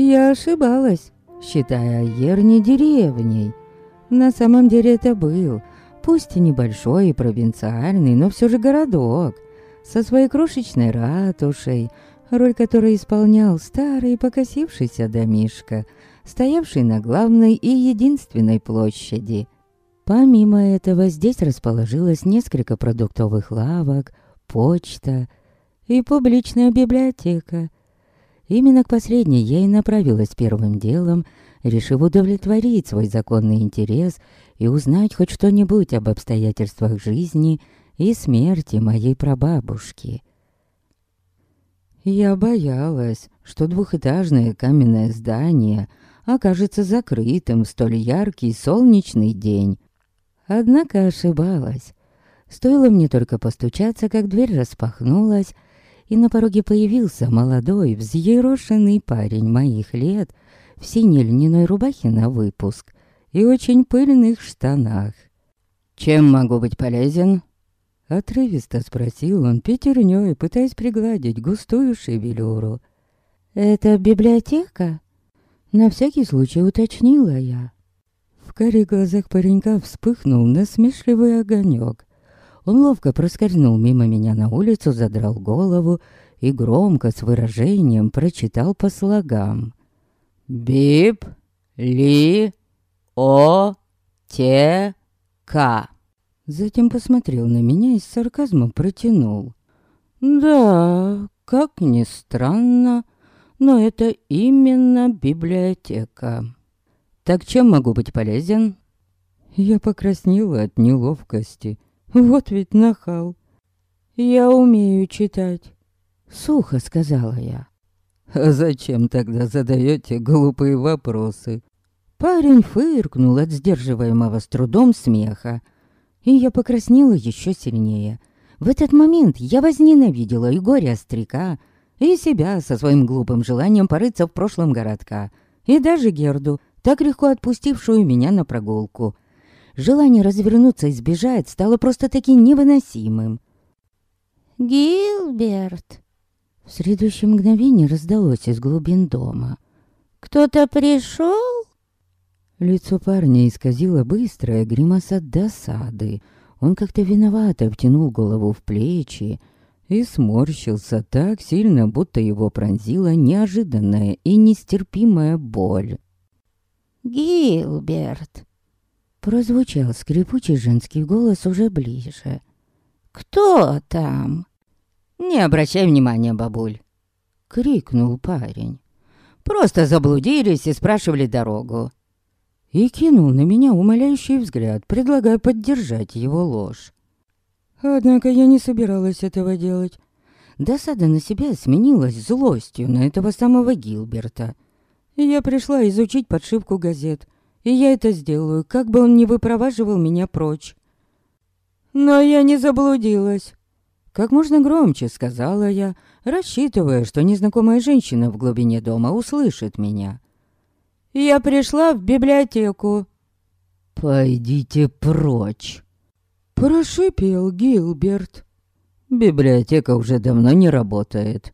Я ошибалась, считая Ерни деревней. На самом деле это был, пусть и небольшой и провинциальный, но все же городок, со своей крошечной ратушей, роль которой исполнял старый покосившийся домишко, стоявший на главной и единственной площади. Помимо этого здесь расположилось несколько продуктовых лавок, почта и публичная библиотека. Именно к последней я и направилась первым делом, решив удовлетворить свой законный интерес и узнать хоть что-нибудь об обстоятельствах жизни и смерти моей прабабушки. Я боялась, что двухэтажное каменное здание окажется закрытым в столь яркий солнечный день. Однако ошибалась. Стоило мне только постучаться, как дверь распахнулась, и на пороге появился молодой, взъерошенный парень моих лет в синей льняной рубахе на выпуск и очень пыльных штанах. «Чем могу быть полезен?» Отрывисто спросил он пятернёй, пытаясь пригладить густую шевелюру. «Это библиотека?» На всякий случай уточнила я. В каре глазах паренька вспыхнул насмешливый огонек. Он ловко проскользнул мимо меня на улицу, задрал голову и громко с выражением прочитал по слогам. «Бип, ли, о, те, к». Затем посмотрел на меня и с сарказмом протянул. «Да, как ни странно, но это именно библиотека. Так чем могу быть полезен?» Я покраснела от неловкости. Вот ведь нахал. «Я умею читать», — сухо сказала я. «А зачем тогда задаете глупые вопросы?» Парень фыркнул от сдерживаемого с трудом смеха и я покраснела еще сильнее. В этот момент я возненавидела и горе остряка, и себя со своим глупым желанием порыться в прошлом городка, и даже Герду, так легко отпустившую меня на прогулку. Желание развернуться и сбежать стало просто-таки невыносимым. «Гилберт!» В следующее мгновение раздалось из глубин дома. «Кто-то пришел?» Лицо парня исказило быстрая гримаса досады. Он как-то виновато втянул голову в плечи и сморщился так сильно, будто его пронзила неожиданная и нестерпимая боль. «Гилберт!» Прозвучал скрипучий женский голос уже ближе. «Кто там?» «Не обращай внимания, бабуль!» Крикнул парень. «Просто заблудились и спрашивали дорогу и кинул на меня умоляющий взгляд, предлагая поддержать его ложь. Однако я не собиралась этого делать. Досада на себя сменилась злостью на этого самого Гилберта. Я пришла изучить подшивку газет, и я это сделаю, как бы он ни выпроваживал меня прочь. Но я не заблудилась. Как можно громче сказала я, рассчитывая, что незнакомая женщина в глубине дома услышит меня. Я пришла в библиотеку». «Пойдите прочь», — прошипел Гилберт. «Библиотека уже давно не работает».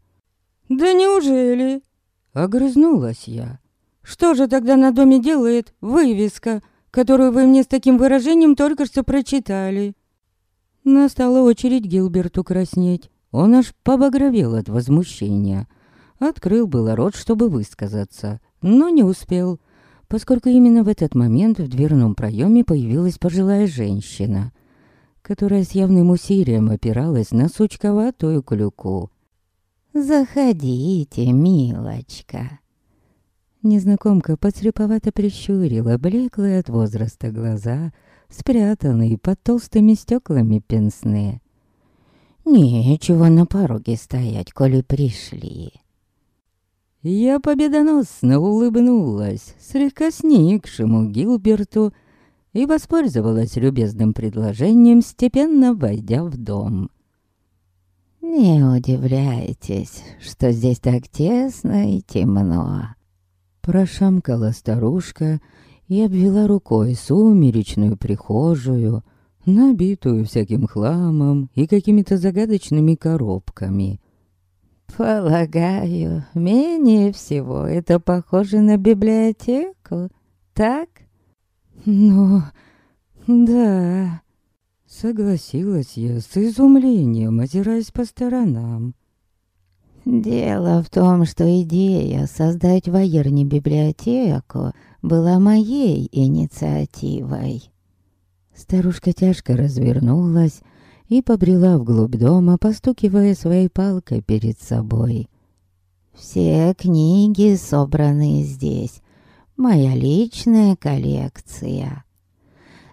«Да неужели?» — огрызнулась я. «Что же тогда на доме делает вывеска, которую вы мне с таким выражением только что прочитали?» Настала очередь Гилберту краснеть. Он аж побагровел от возмущения. Открыл было рот, чтобы высказаться, но не успел, поскольку именно в этот момент в дверном проеме появилась пожилая женщина, которая с явным усилием опиралась на сучковатую клюку. «Заходите, милочка!» Незнакомка подслеповато прищурила блеклые от возраста глаза, спрятанные под толстыми стеклами пенсные. «Нечего на пороге стоять, коли пришли. Я победоносно улыбнулась слегка сникшему Гилберту и воспользовалась любезным предложением, степенно войдя в дом. «Не удивляйтесь, что здесь так тесно и темно», Прошамкала старушка и обвела рукой сумеречную прихожую, набитую всяким хламом и какими-то загадочными коробками. Полагаю, менее всего это похоже на библиотеку, так? Ну, да. Согласилась я с изумлением, озираясь по сторонам. Дело в том, что идея создать в Аерне библиотеку была моей инициативой. Старушка тяжко развернулась и побрела вглубь дома, постукивая своей палкой перед собой. «Все книги собраны здесь. Моя личная коллекция».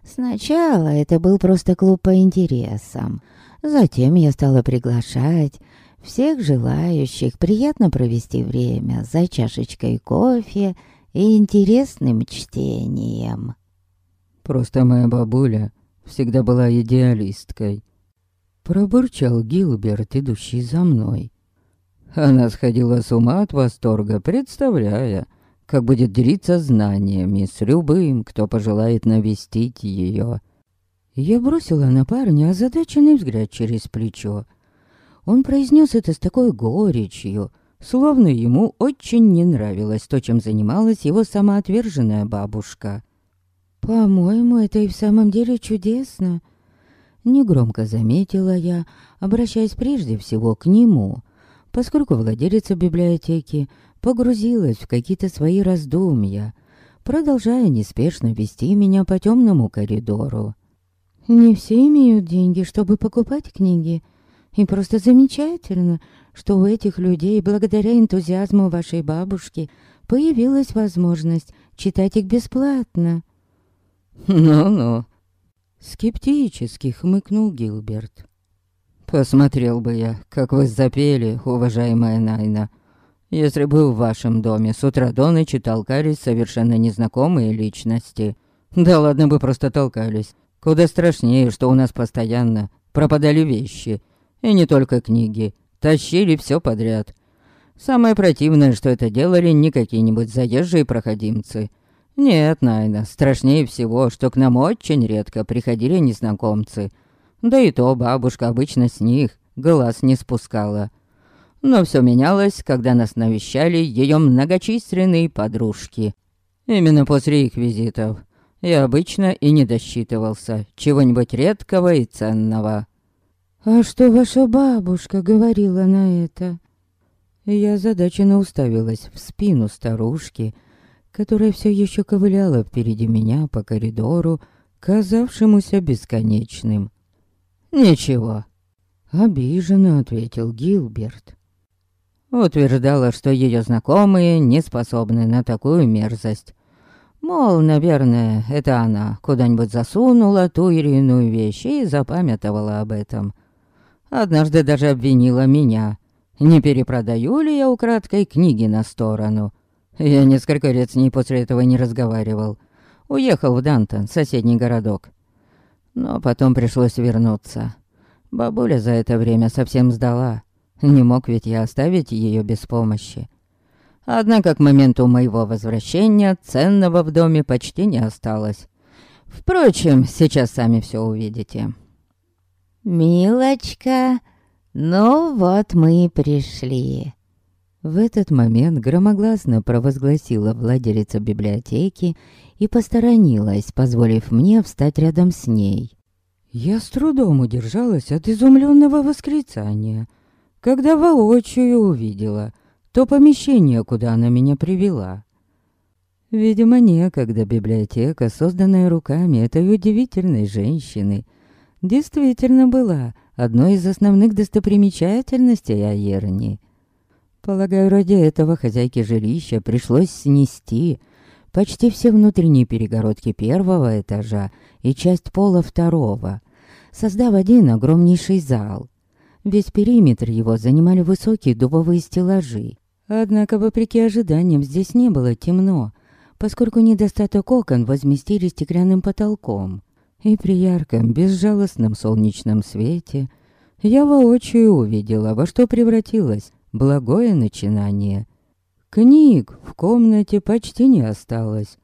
Сначала это был просто клуб по интересам. Затем я стала приглашать всех желающих приятно провести время за чашечкой кофе и интересным чтением. Просто моя бабуля всегда была идеалисткой. Пробурчал Гилберт, идущий за мной. Она сходила с ума от восторга, представляя, как будет делиться знаниями с любым, кто пожелает навестить ее. Я бросила на парня озадаченный взгляд через плечо. Он произнес это с такой горечью, словно ему очень не нравилось то, чем занималась его самоотверженная бабушка. «По-моему, это и в самом деле чудесно», — негромко заметила я, обращаясь прежде всего к нему, поскольку владелица библиотеки погрузилась в какие-то свои раздумья, продолжая неспешно вести меня по темному коридору. «Не все имеют деньги, чтобы покупать книги, и просто замечательно, что у этих людей, благодаря энтузиазму вашей бабушки, появилась возможность читать их бесплатно». «Ну-ну», — скептически хмыкнул Гилберт. «Посмотрел бы я, как вы запели, уважаемая Найна, если бы в вашем доме с утра до ночи толкались совершенно незнакомые личности. Да ладно бы просто толкались. Куда страшнее, что у нас постоянно пропадали вещи. И не только книги. Тащили все подряд. Самое противное, что это делали не какие-нибудь заезжие проходимцы, нет, Найна, страшнее всего, что к нам очень редко приходили незнакомцы. Да и то бабушка обычно с них глаз не спускала. Но все менялось, когда нас навещали ее многочисленные подружки. Именно после их визитов я обычно и не досчитывался чего-нибудь редкого и ценного. «А что ваша бабушка говорила на это?» Я задаченно уставилась в спину старушки, которая все еще ковыляла впереди меня по коридору, казавшемуся бесконечным. «Ничего», — обиженно ответил Гилберт. Утверждала, что ее знакомые не способны на такую мерзость. Мол, наверное, это она куда-нибудь засунула ту или иную вещь и запамятовала об этом. Однажды даже обвинила меня. Не перепродаю ли я украдкой книги на сторону? Я несколько лет с ней после этого не разговаривал. Уехал в Дантон, соседний городок. Но потом пришлось вернуться. Бабуля за это время совсем сдала. Не мог ведь я оставить ее без помощи. Однако к моменту моего возвращения ценного в доме почти не осталось. Впрочем, сейчас сами все увидите. «Милочка, ну вот мы и пришли». В этот момент громогласно провозгласила владелица библиотеки и посторонилась, позволив мне встать рядом с ней. Я с трудом удержалась от изумленного восклицания, когда воочию увидела то помещение, куда она меня привела. Видимо, некогда библиотека, созданная руками этой удивительной женщины, действительно была одной из основных достопримечательностей Аерни — Полагаю, ради этого хозяйке жилища пришлось снести почти все внутренние перегородки первого этажа и часть пола второго, создав один огромнейший зал. Весь периметр его занимали высокие дубовые стеллажи. Однако, вопреки ожиданиям, здесь не было темно, поскольку недостаток окон возместили стеклянным потолком. И при ярком, безжалостном солнечном свете я воочию увидела, во что превратилась благое начинание. Книг в комнате почти не осталось.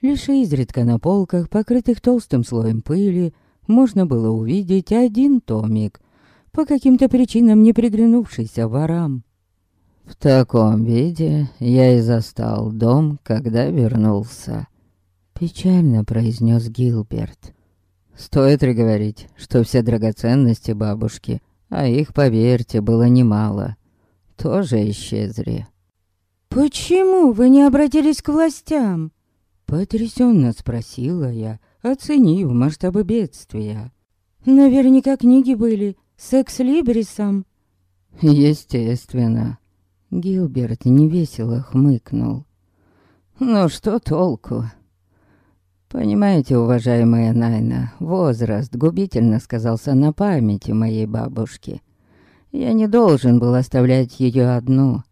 Лишь изредка на полках, покрытых толстым слоем пыли, можно было увидеть один томик, по каким-то причинам не приглянувшийся ворам. В таком виде я и застал дом, когда вернулся. Печально произнес Гилберт. Стоит ли говорить, что все драгоценности бабушки, а их, поверьте, было немало, тоже исчезли. «Почему вы не обратились к властям?» Потрясенно спросила я, оценив масштабы бедствия. «Наверняка книги были с экслибрисом». «Естественно». Гилберт невесело хмыкнул. «Ну что толку? Понимаете, уважаемая Найна, возраст губительно сказался на памяти моей бабушки. Я не должен был оставлять ее одну.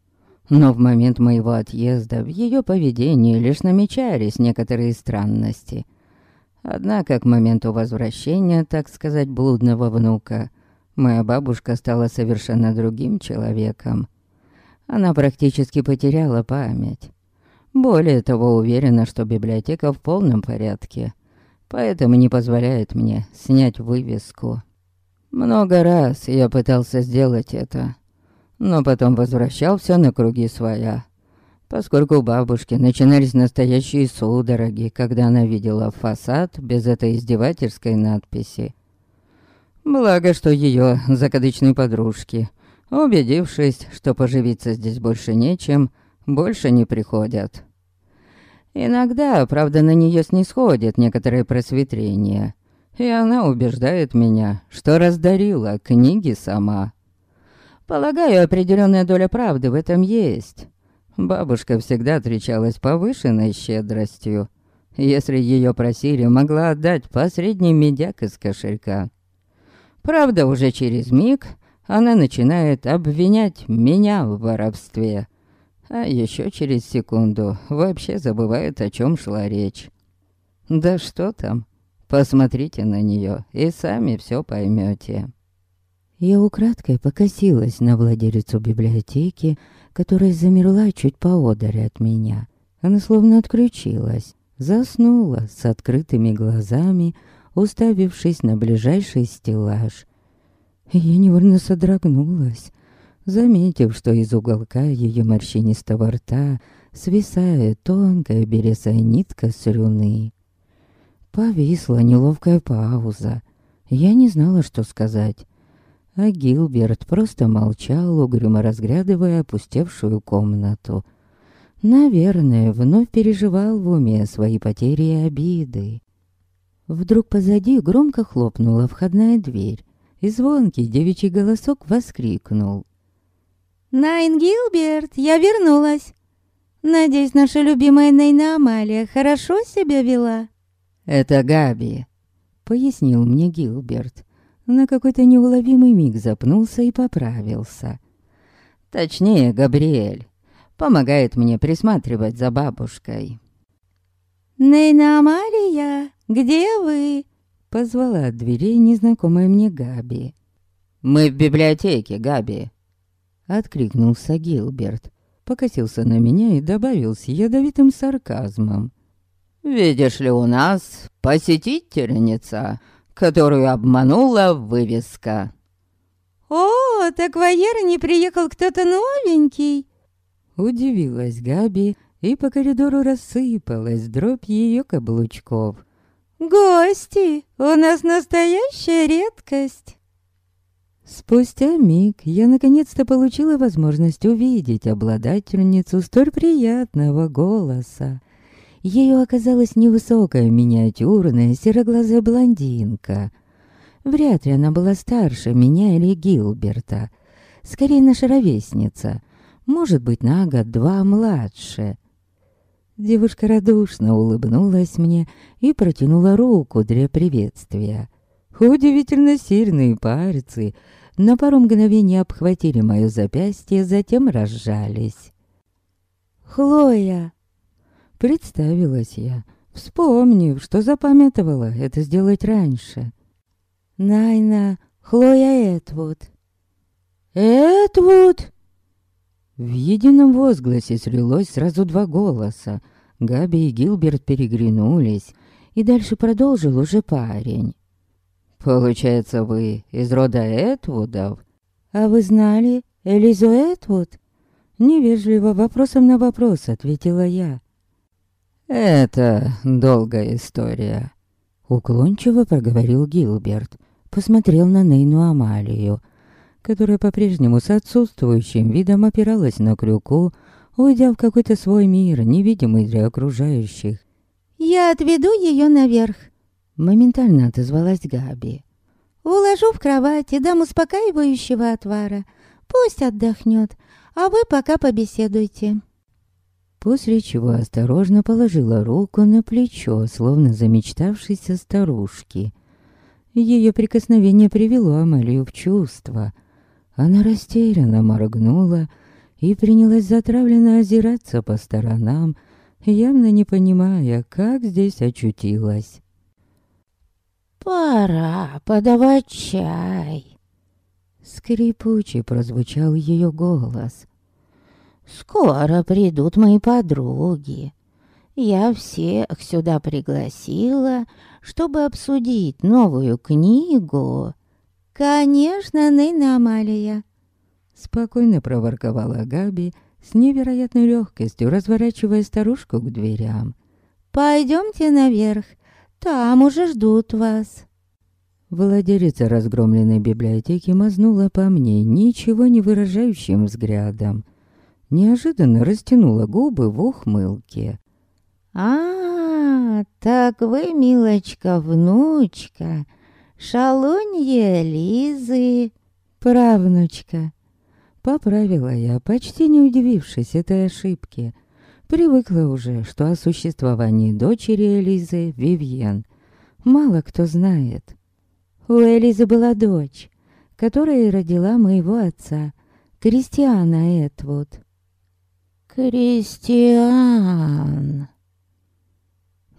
Но в момент моего отъезда в ее поведении лишь намечались некоторые странности. Однако к моменту возвращения, так сказать, блудного внука, моя бабушка стала совершенно другим человеком. Она практически потеряла память. Более того, уверена, что библиотека в полном порядке, поэтому не позволяет мне снять вывеску. Много раз я пытался сделать это, но потом возвращался на круги своя, поскольку у бабушки начинались настоящие судороги, когда она видела фасад без этой издевательской надписи. Благо, что ее закадычные подружки, убедившись, что поживиться здесь больше нечем, больше не приходят. Иногда, правда, на нее снисходит некоторое просветление, и она убеждает меня, что раздарила книги сама. Полагаю, определенная доля правды в этом есть. Бабушка всегда отличалась повышенной щедростью. Если ее просили, могла отдать посредний медяк из кошелька. Правда, уже через миг она начинает обвинять меня в воровстве. А еще через секунду вообще забывает, о чем шла речь. Да что там, посмотрите на нее и сами все поймете. Я украдкой покосилась на владелицу библиотеки, которая замерла чуть поодаль от меня. Она словно отключилась, заснула с открытыми глазами, уставившись на ближайший стеллаж. Я невольно содрогнулась, заметив, что из уголка ее морщинистого рта свисает тонкая березая нитка слюны. Повисла неловкая пауза. Я не знала, что сказать. А Гилберт просто молчал, угрюмо разглядывая опустевшую комнату. Наверное, вновь переживал в уме свои потери и обиды. Вдруг позади громко хлопнула входная дверь, и звонкий девичий голосок воскликнул. «Найн Гилберт, я вернулась. Надеюсь, наша любимая Нейна Амалия хорошо себя вела?» «Это Габи», — пояснил мне Гилберт. На какой-то неуловимый миг запнулся и поправился. «Точнее, Габриэль. Помогает мне присматривать за бабушкой». «Нейна Амалия, где вы?» Позвала от дверей незнакомая мне Габи. «Мы в библиотеке, Габи», Откликнулся Гилберт, покосился на меня и добавил с ядовитым сарказмом. «Видишь ли, у нас посетительница, которую обманула вывеска». «О, так в Аер не приехал кто-то новенький?» Удивилась Габи, и по коридору рассыпалась дробь ее каблучков. «Гости! У нас настоящая редкость!» Спустя миг я наконец-то получила возможность увидеть обладательницу столь приятного голоса. Ею оказалась невысокая, миниатюрная, сероглазая блондинка. Вряд ли она была старше меня или Гилберта. Скорее, наша ровесница. Может быть, на год-два младше. Девушка радушно улыбнулась мне и протянула руку для приветствия. Удивительно сильные пальцы — на пару мгновений обхватили мое запястье, затем разжались. «Хлоя!» Представилась я, вспомнив, что запамятовала это сделать раньше. «Найна, Хлоя Этвуд». «Этвуд!» В едином возгласе слилось сразу два голоса. Габи и Гилберт переглянулись, и дальше продолжил уже парень. «Получается, вы из рода Этвудов?» «А вы знали Элизу Этвуд?» Невежливо вопросом на вопрос ответила я. «Это долгая история», — уклончиво проговорил Гилберт. Посмотрел на Нейну Амалию, которая по-прежнему с отсутствующим видом опиралась на крюку, уйдя в какой-то свой мир, невидимый для окружающих. «Я отведу ее наверх», — моментально отозвалась Габи. «Уложу в кровать и дам успокаивающего отвара. Пусть отдохнет, а вы пока побеседуйте». После чего осторожно положила руку на плечо, словно замечтавшейся старушки. Ее прикосновение привело Амалию в чувство. Она растерянно моргнула и принялась затравленно озираться по сторонам, явно не понимая, как здесь очутилась. «Пора подавать чай», Скрипучий прозвучал ее голос. «Скоро придут мои подруги. Я всех сюда пригласила, чтобы обсудить новую книгу. Конечно, Нейна Амалия». Спокойно проворковала Габи, с невероятной легкостью разворачивая старушку к дверям. «Пойдемте наверх, там уже ждут вас». Владелица разгромленной библиотеки мазнула по мне ничего не выражающим взглядом. Неожиданно растянула губы в ухмылке. «А, так вы, милочка, внучка, шалунья Лизы, правнучка». Поправила я, почти не удивившись этой ошибке. Привыкла уже, что о существовании дочери Элизы, Вивьен, мало кто знает. У Элизы была дочь, которая родила моего отца, Кристиана Этвуд. «Кристиан!»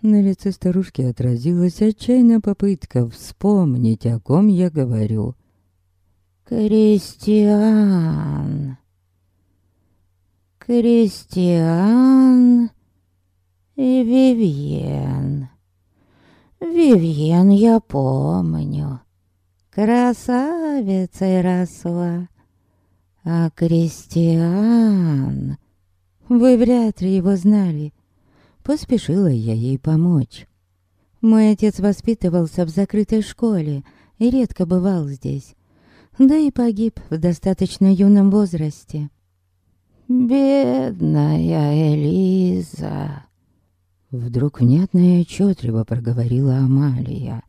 На лице старушки отразилась отчаянная попытка вспомнить, о ком я говорю. «Кристиан!» «Кристиан и Вивьен!» Вивьен я помню. Красавицей росла. А Кристиан... Вы вряд ли его знали. Поспешила я ей помочь. Мой отец воспитывался в закрытой школе и редко бывал здесь. Да и погиб в достаточно юном возрасте. «Бедная Элиза!» Вдруг внятно и отчетливо проговорила Амалия.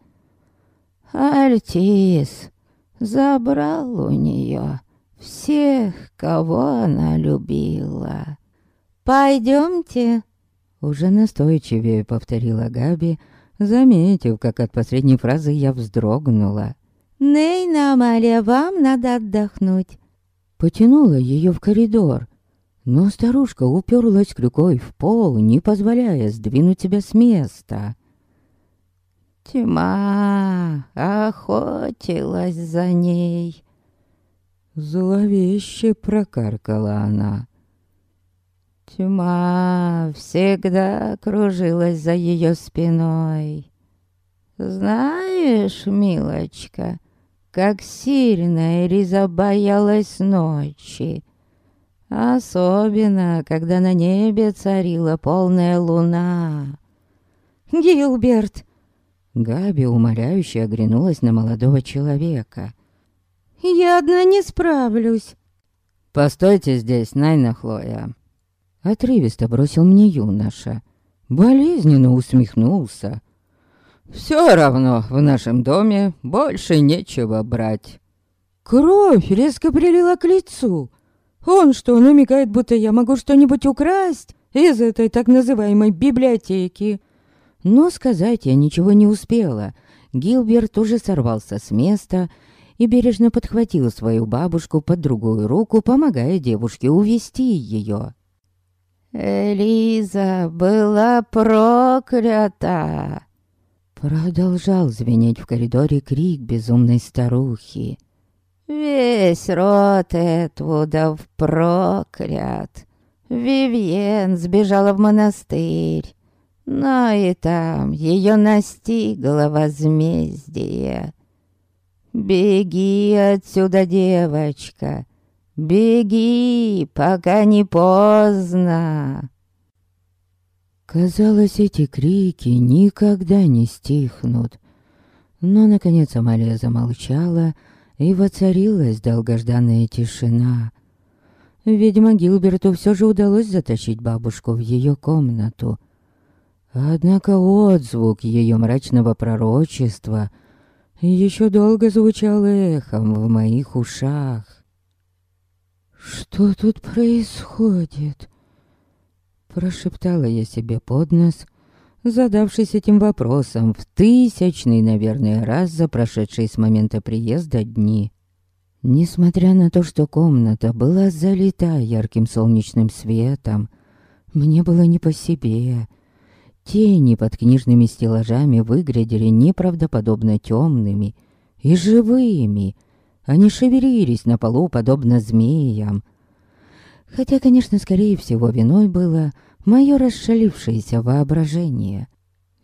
Альтис забрал у нее всех, кого она любила. «Пойдемте!» Уже настойчивее повторила Габи, заметив, как от последней фразы я вздрогнула. «Нейна, Амалия, вам надо отдохнуть!» Потянула ее в коридор, но старушка уперлась крюкой в пол, не позволяя сдвинуть себя с места. Тьма охотилась за ней. Зловеще прокаркала она. Тьма всегда кружилась за ее спиной. Знаешь, милочка, как сильно Элиза боялась ночи. Особенно, когда на небе царила полная луна. «Гилберт!» Габи умоляюще оглянулась на молодого человека. «Я одна не справлюсь!» «Постойте здесь, Найна Хлоя!» Отрывисто бросил мне юноша. Болезненно усмехнулся. «Все равно в нашем доме больше нечего брать». Кровь резко прилила к лицу. Он что, намекает, будто я могу что-нибудь украсть из этой так называемой библиотеки? Но сказать я ничего не успела. Гилберт уже сорвался с места и бережно подхватил свою бабушку под другую руку, помогая девушке увести ее. «Элиза была проклята!» Продолжал звенеть в коридоре крик безумной старухи. Весь род Этвудов проклят. Вивьен сбежала в монастырь, но и там ее настигло возмездие. Беги отсюда, девочка, «Беги, пока не поздно!» Казалось, эти крики никогда не стихнут. Но, наконец, Амалия замолчала, и воцарилась долгожданная тишина. Видимо, Гилберту все же удалось затащить бабушку в ее комнату. Однако отзвук ее мрачного пророчества еще долго звучал эхом в моих ушах. «Что тут происходит?» Прошептала я себе под нос, задавшись этим вопросом в тысячный, наверное, раз за прошедшие с момента приезда дни. Несмотря на то, что комната была залита ярким солнечным светом, мне было не по себе. Тени под книжными стеллажами выглядели неправдоподобно темными и живыми. Они шевелились на полу, подобно змеям. Хотя, конечно, скорее всего, виной было мое расшалившееся воображение.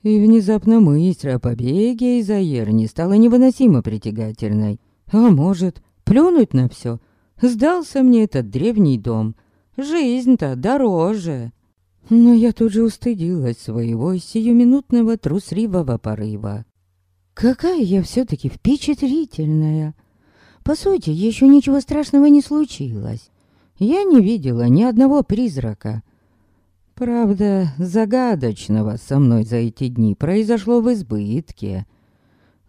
И внезапно мысль о побеге из Аерни стала невыносимо притягательной. А может, Плюнуть на все. Сдался мне этот древний дом. Жизнь-то дороже. Но я тут же устыдилась своего сиюминутного трусливого порыва. Какая я все-таки впечатлительная. По сути, еще ничего страшного не случилось. Я не видела ни одного призрака. Правда, загадочного со мной за эти дни произошло в избытке.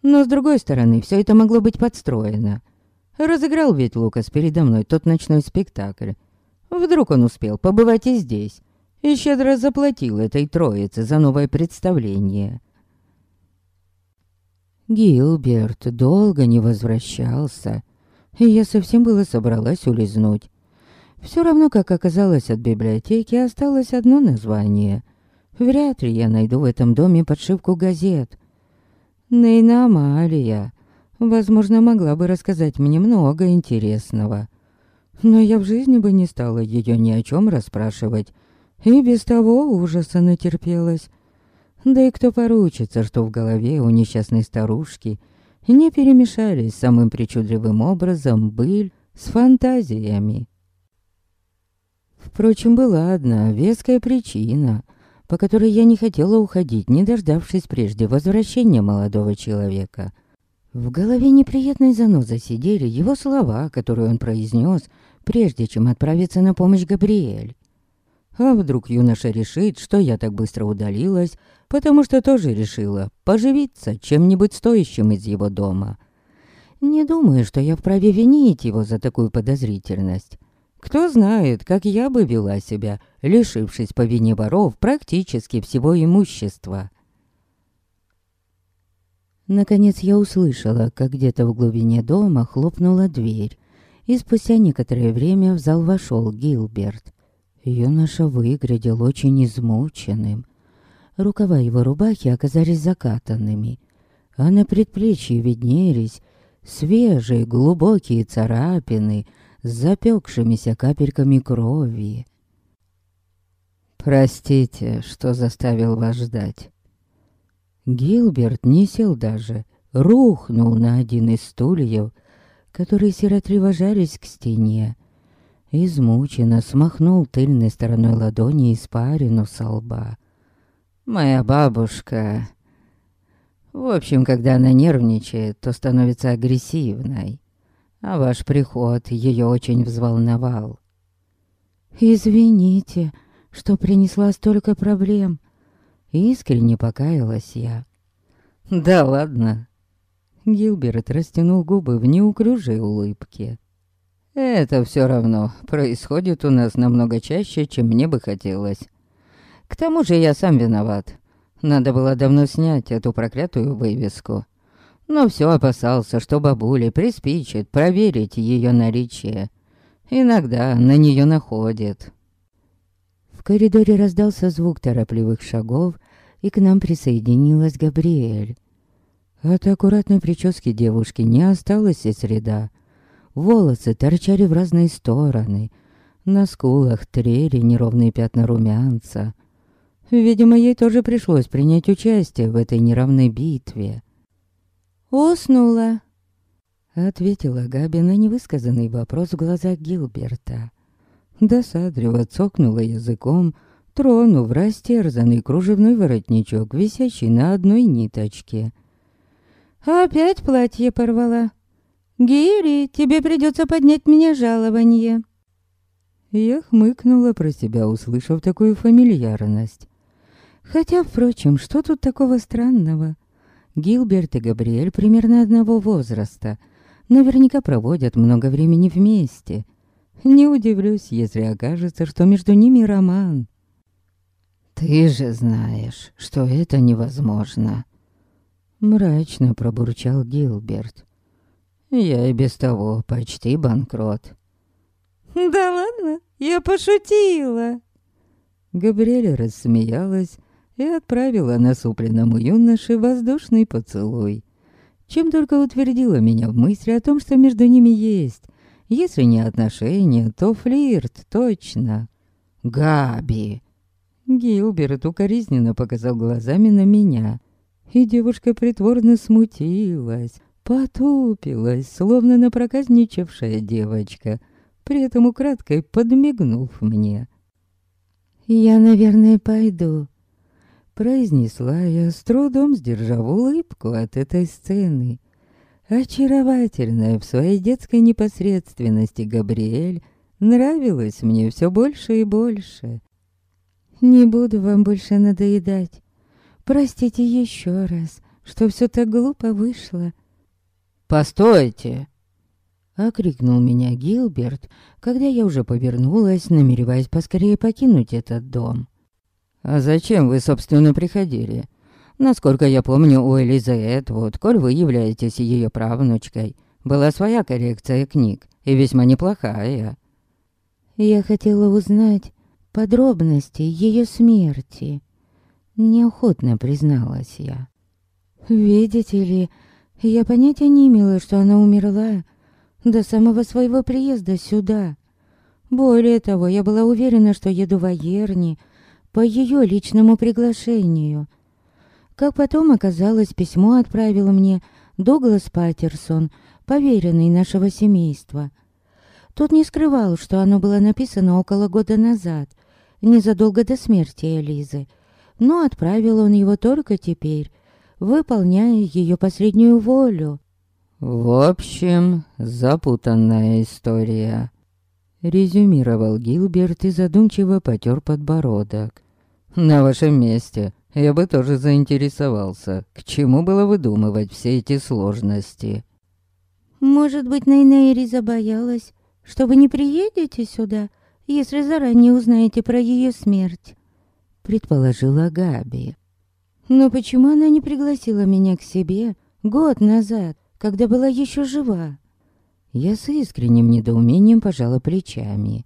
Но, с другой стороны, все это могло быть подстроено. Разыграл ведь Лукас передо мной тот ночной спектакль. Вдруг он успел побывать и здесь. И щедро заплатил этой троице за новое представление. Гилберт долго не возвращался, и я совсем было собралась улизнуть. Все равно, как оказалось, от библиотеки осталось одно название. Вряд ли я найду в этом доме подшивку газет. Нейна Амалия Возможно, могла бы рассказать мне много интересного. Но я в жизни бы не стала ее ни о чем расспрашивать. И без того ужаса натерпелась. Да и кто поручится, что в голове у несчастной старушки не перемешались самым причудливым образом быль с фантазиями. Впрочем, была одна веская причина, по которой я не хотела уходить, не дождавшись прежде возвращения молодого человека — в голове неприятной занозой сидели его слова, которые он произнес, прежде чем отправиться на помощь Габриэль. А вдруг юноша решит, что я так быстро удалилась, потому что тоже решила поживиться чем-нибудь стоящим из его дома. Не думаю, что я вправе винить его за такую подозрительность. Кто знает, как я бы вела себя, лишившись по вине воров практически всего имущества. Наконец я услышала, как где-то в глубине дома хлопнула дверь, и спустя некоторое время в зал вошел Гилберт. Юноша выглядел очень измученным. Рукава его рубахи оказались закатанными, а на предплечье виднелись свежие глубокие царапины с запекшимися капельками крови. «Простите, что заставил вас ждать». Гилберт не сел даже, рухнул на один из стульев, которые сиротливо жались к стене. Измученно смахнул тыльной стороной ладони испарину со лба. «Моя бабушка...» В общем, когда она нервничает, то становится агрессивной. А ваш приход ее очень взволновал. «Извините, что принесла столько проблем», Искренне покаялась я. «Да ладно». Гилберт растянул губы в неуклюжей улыбке. «Это все равно происходит у нас намного чаще, чем мне бы хотелось. К тому же я сам виноват. Надо было давно снять эту проклятую вывеску. Но все опасался, что бабуле приспичит проверить ее наличие. Иногда на нее находит. В коридоре раздался звук торопливых шагов, и к нам присоединилась Габриэль. От аккуратной прически девушки не осталось и среда. Волосы торчали в разные стороны. На скулах трели неровные пятна румянца. Видимо, ей тоже пришлось принять участие в этой неравной битве. «Уснула», Ответила Габи на невысказанный вопрос в глазах Гилберта. Досадливо цокнула языком, тронув растерзанный кружевной воротничок, висящий на одной ниточке. «Опять платье порвала. Гири, тебе придется поднять мне жалование». Я хмыкнула про себя, услышав такую фамильярность. Хотя, впрочем, что тут такого странного? Гилберт и Габриэль примерно одного возраста. Наверняка проводят много времени вместе. Не удивлюсь, если окажется, что между ними роман. «Ты же знаешь, что это невозможно», — мрачно пробурчал Гилберт. «Я и без того почти банкрот». «Да ладно, я пошутила!» Габриэля рассмеялась и отправила насупленному юноше воздушный поцелуй. Чем только утвердила меня в мысли о том, что между ними есть. Если не отношения, то флирт, точно. «Габи!» Гилберт укоризненно показал глазами на меня. И девушка притворно смутилась, потупилась, словно напроказничавшая девочка, при этом украдкой подмигнув мне. «Я, наверное, пойду», — произнесла я, с трудом сдержав улыбку от этой сцены. Очаровательная в своей детской непосредственности Габриэль нравилась мне все больше и больше. «Не буду вам больше надоедать. Простите еще раз, что все так глупо вышло». «Постойте!» Окрикнул меня Гилберт, когда я уже повернулась, намереваясь поскорее покинуть этот дом. «А зачем вы, собственно, приходили? Насколько я помню, у Элизы вот, коль вы являетесь ее правнучкой, была своя коррекция книг, и весьма неплохая». «Я хотела узнать подробности ее смерти», — неохотно призналась я. «Видите ли, я понятия не имела, что она умерла, — до самого своего приезда сюда. Более того, я была уверена, что еду в Аерни по ее личному приглашению. Как потом оказалось, письмо отправил мне Дуглас Паттерсон, поверенный нашего семейства. Тот не скрывал, что оно было написано около года назад, незадолго до смерти Элизы, но отправил он его только теперь, выполняя ее последнюю волю. «В общем, запутанная история», — резюмировал Гилберт и задумчиво потер подбородок. «На вашем месте я бы тоже заинтересовался, к чему было выдумывать все эти сложности». «Может быть, Найнейри забоялась, что вы не приедете сюда, если заранее узнаете про ее смерть?» предположила Габи. «Но почему она не пригласила меня к себе год назад, когда была еще жива. Я с искренним недоумением пожала плечами.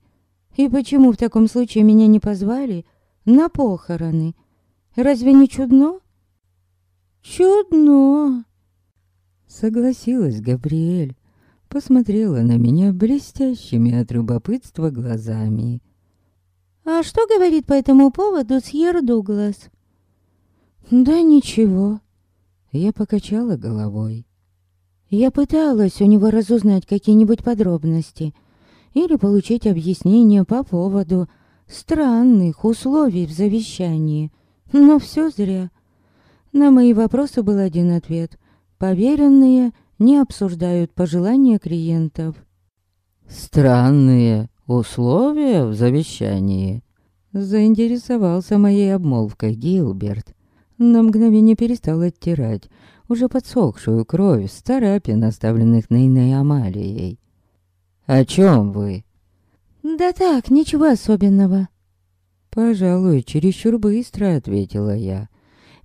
И почему в таком случае меня не позвали на похороны? Разве не чудно? Чудно. Согласилась Габриэль. Посмотрела на меня блестящими от любопытства глазами. «А что говорит по этому поводу Сьер Дуглас?» «Да ничего». Я покачала головой. Я пыталась у него разузнать какие-нибудь подробности или получить объяснение по поводу странных условий в завещании, но все зря. На мои вопросы был один ответ. Поверенные не обсуждают пожелания клиентов. «Странные условия в завещании?» Заинтересовался моей обмолвкой Гилберт. На мгновение перестал оттирать уже подсохшую кровь с царапин, оставленных Нейной Амалией. «О чем вы?» «Да так, ничего особенного». «Пожалуй, чересчур быстро», — ответила я,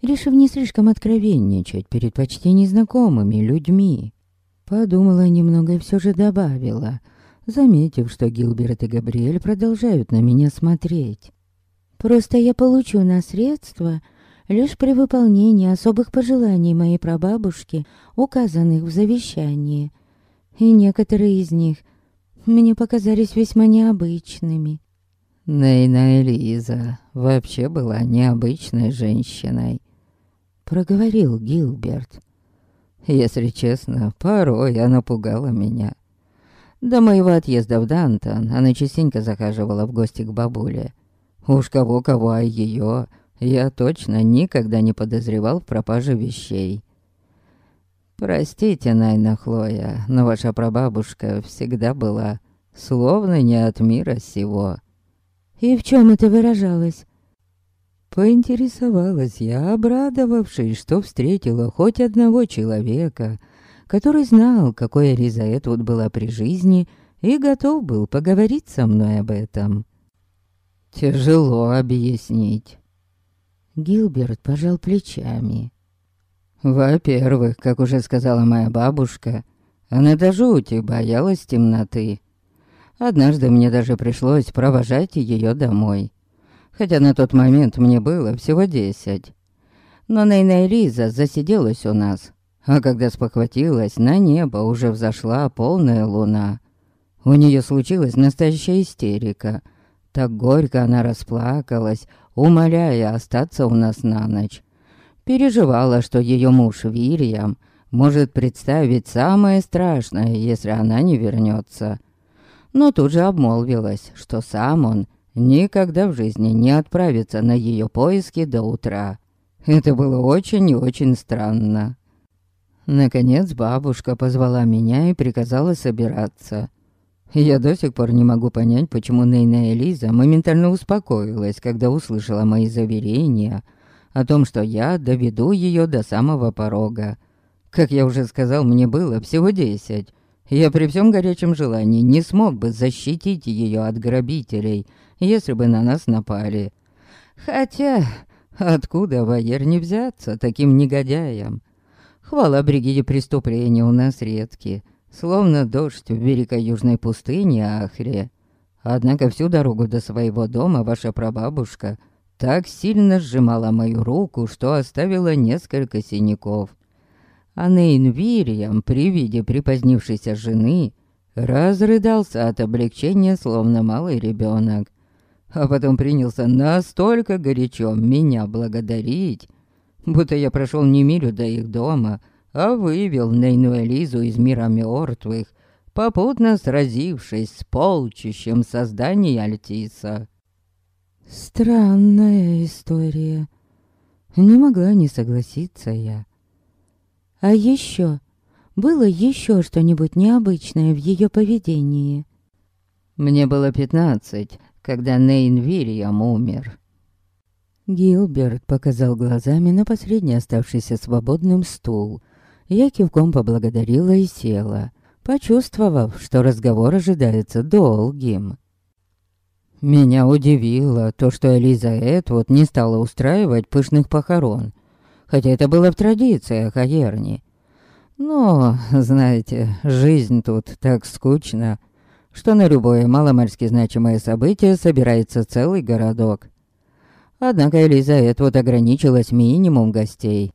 решив не слишком откровенничать перед почти незнакомыми людьми. Подумала немного и все же добавила, заметив, что Гилберт и Габриэль продолжают на меня смотреть. «Просто я получу наследство лишь при выполнении особых пожеланий моей прабабушки, указанных в завещании. И некоторые из них мне показались весьма необычными. Нейна Элиза вообще была необычной женщиной, проговорил Гилберт. Если честно, порой она пугала меня. До моего отъезда в Дантон она частенько захаживала в гости к бабуле. Уж кого-кого, а ее я точно никогда не подозревал в пропаже вещей. Простите, Найна Хлоя, но ваша прабабушка всегда была словно не от мира сего. И в чем это выражалось? Поинтересовалась я, обрадовавшись, что встретила хоть одного человека, который знал, какой Риза Этвуд была при жизни и готов был поговорить со мной об этом. Тяжело объяснить. Гилберт пожал плечами. Во-первых, как уже сказала моя бабушка, она до жути боялась темноты. Однажды мне даже пришлось провожать ее домой. Хотя на тот момент мне было всего десять. Но Нейна Элиза засиделась у нас. А когда спохватилась, на небо уже взошла полная луна. У нее случилась настоящая истерика. Так горько она расплакалась, умоляя остаться у нас на ночь. Переживала, что ее муж Вильям может представить самое страшное, если она не вернется но тут же обмолвилась, что сам он никогда в жизни не отправится на ее поиски до утра. Это было очень и очень странно. Наконец бабушка позвала меня и приказала собираться. Я до сих пор не могу понять, почему Нейна Элиза моментально успокоилась, когда услышала мои заверения о том, что я доведу ее до самого порога. Как я уже сказал, мне было всего десять, я при всем горячем желании не смог бы защитить ее от грабителей, если бы на нас напали. Хотя, откуда в не взяться таким негодяям? Хвала Бригиде преступления у нас редкие, словно дождь в великой южной пустыне Ахре. Однако всю дорогу до своего дома ваша прабабушка так сильно сжимала мою руку, что оставила несколько синяков а Нейн при виде припозднившейся жены разрыдался от облегчения, словно малый ребенок. А потом принялся настолько горячо меня благодарить, будто я прошел не милю до их дома, а вывел Нейну Элизу из мира мертвых, попутно сразившись с полчищем созданий Альтиса. Странная история. Не могла не согласиться я. А еще было еще что-нибудь необычное в ее поведении? Мне было пятнадцать, когда Нейн Вильям умер. Гилберт показал глазами на последний оставшийся свободным стул. Я кивком поблагодарила и села, почувствовав, что разговор ожидается долгим. Меня удивило то, что Элиза Этвуд не стала устраивать пышных похорон хотя это было в традициях Аерни. Но, знаете, жизнь тут так скучна, что на любое маломальски значимое событие собирается целый городок. Однако Элизаэт ограничилась минимум гостей,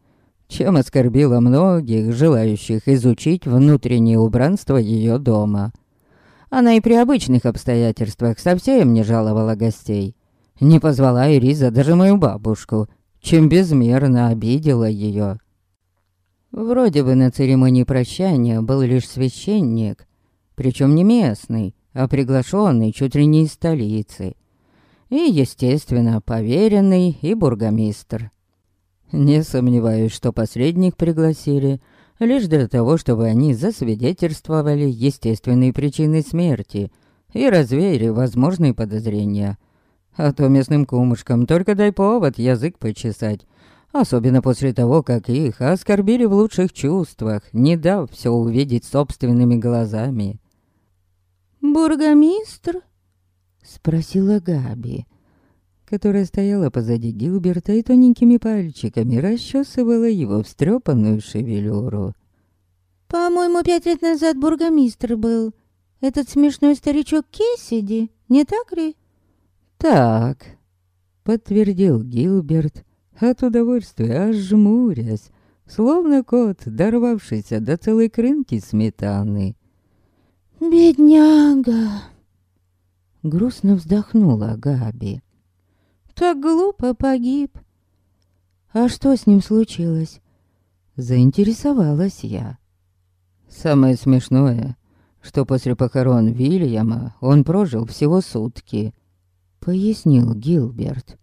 чем оскорбила многих, желающих изучить внутреннее убранство ее дома. Она и при обычных обстоятельствах совсем не жаловала гостей. Не позвала Ириза даже мою бабушку — чем безмерно обидела ее. Вроде бы на церемонии прощания был лишь священник, причем не местный, а приглашенный чуть ли не из столицы. И, естественно, поверенный и бургомистр. Не сомневаюсь, что посредник пригласили лишь для того, чтобы они засвидетельствовали естественные причины смерти и развеяли возможные подозрения – а то местным кумушкам только дай повод язык почесать. Особенно после того, как их оскорбили в лучших чувствах, не дав все увидеть собственными глазами. «Бургомистр?» — спросила Габи, которая стояла позади Гилберта и тоненькими пальчиками расчесывала его встрепанную шевелюру. «По-моему, пять лет назад бургомистр был. Этот смешной старичок Кессиди, не так ли?» «Так», — подтвердил Гилберт, от удовольствия аж жмурясь, словно кот, дорвавшийся до целой крынки сметаны. «Бедняга!» Грустно вздохнула Габи. «Так глупо погиб. А что с ним случилось? Заинтересовалась я. Самое смешное, что после похорон Вильяма он прожил всего сутки, пояснил Гилберт.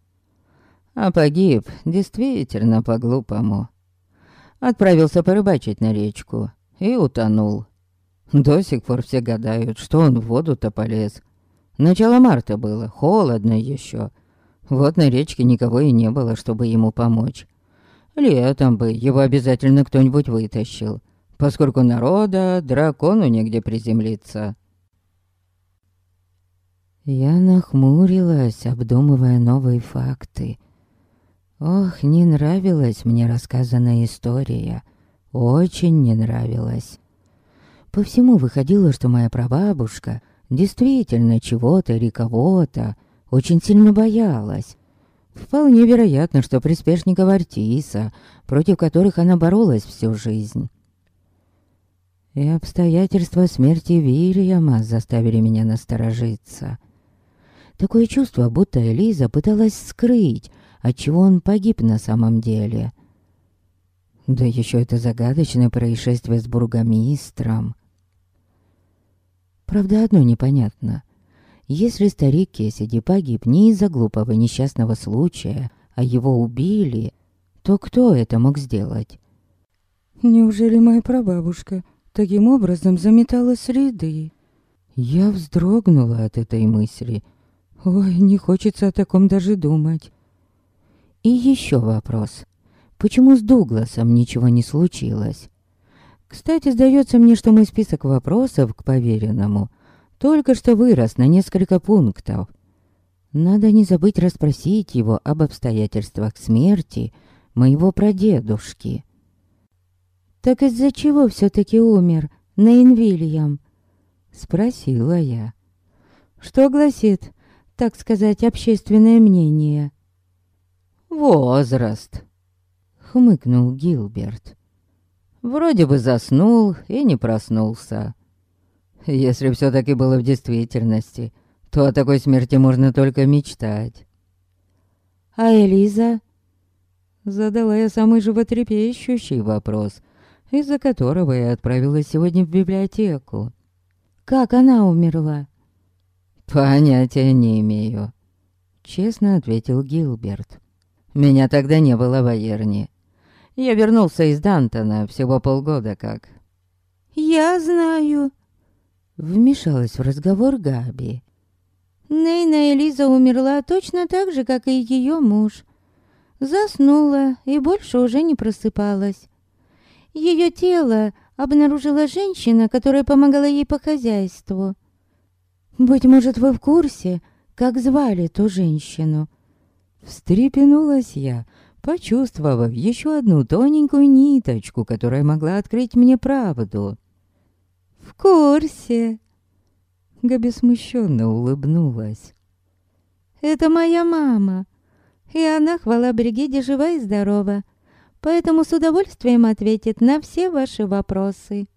А погиб действительно по-глупому. Отправился порыбачить на речку и утонул. До сих пор все гадают, что он в воду-то полез. Начало марта было, холодно еще. Вот на речке никого и не было, чтобы ему помочь. Летом бы его обязательно кто-нибудь вытащил, поскольку народа дракону негде приземлиться. Я нахмурилась, обдумывая новые факты. Ох, не нравилась мне рассказанная история. Очень не нравилась. По всему выходило, что моя прабабушка действительно чего-то или кого-то очень сильно боялась. Вполне вероятно, что приспешников Артиса, против которых она боролась всю жизнь. И обстоятельства смерти Вильяма заставили меня насторожиться. Такое чувство, будто Элиза пыталась скрыть, отчего он погиб на самом деле. Да еще это загадочное происшествие с бургомистром. Правда, одно непонятно. Если старик Кесиди погиб не из-за глупого несчастного случая, а его убили, то кто это мог сделать? Неужели моя прабабушка таким образом заметала среды? Я вздрогнула от этой мысли. Ой, не хочется о таком даже думать. И еще вопрос. Почему с Дугласом ничего не случилось? Кстати, сдается мне, что мой список вопросов к поверенному только что вырос на несколько пунктов. Надо не забыть расспросить его об обстоятельствах смерти моего прадедушки. «Так из-за чего все-таки умер Нейн Вильям?» Спросила я. «Что гласит, так сказать, общественное мнение?» «Возраст», — хмыкнул Гилберт. Вроде бы заснул и не проснулся. Если все таки было в действительности, то о такой смерти можно только мечтать. А Элиза? Задала я самый животрепещущий вопрос, из-за которого я отправилась сегодня в библиотеку. Как она умерла? Понятия не имею. Честно ответил Гилберт. Меня тогда не было в Аерне. Я вернулся из Дантона всего полгода как. «Я знаю», — вмешалась в разговор Габи. Нейна Элиза умерла точно так же, как и ее муж. Заснула и больше уже не просыпалась. Ее тело обнаружила женщина, которая помогала ей по хозяйству. Быть может, вы в курсе, как звали ту женщину?» Встрепенулась я, почувствовав еще одну тоненькую ниточку, которая могла открыть мне правду. «В курсе!» Габи смущенно улыбнулась. «Это моя мама, и она, хвала Бригиде, жива и здорова, поэтому с удовольствием ответит на все ваши вопросы».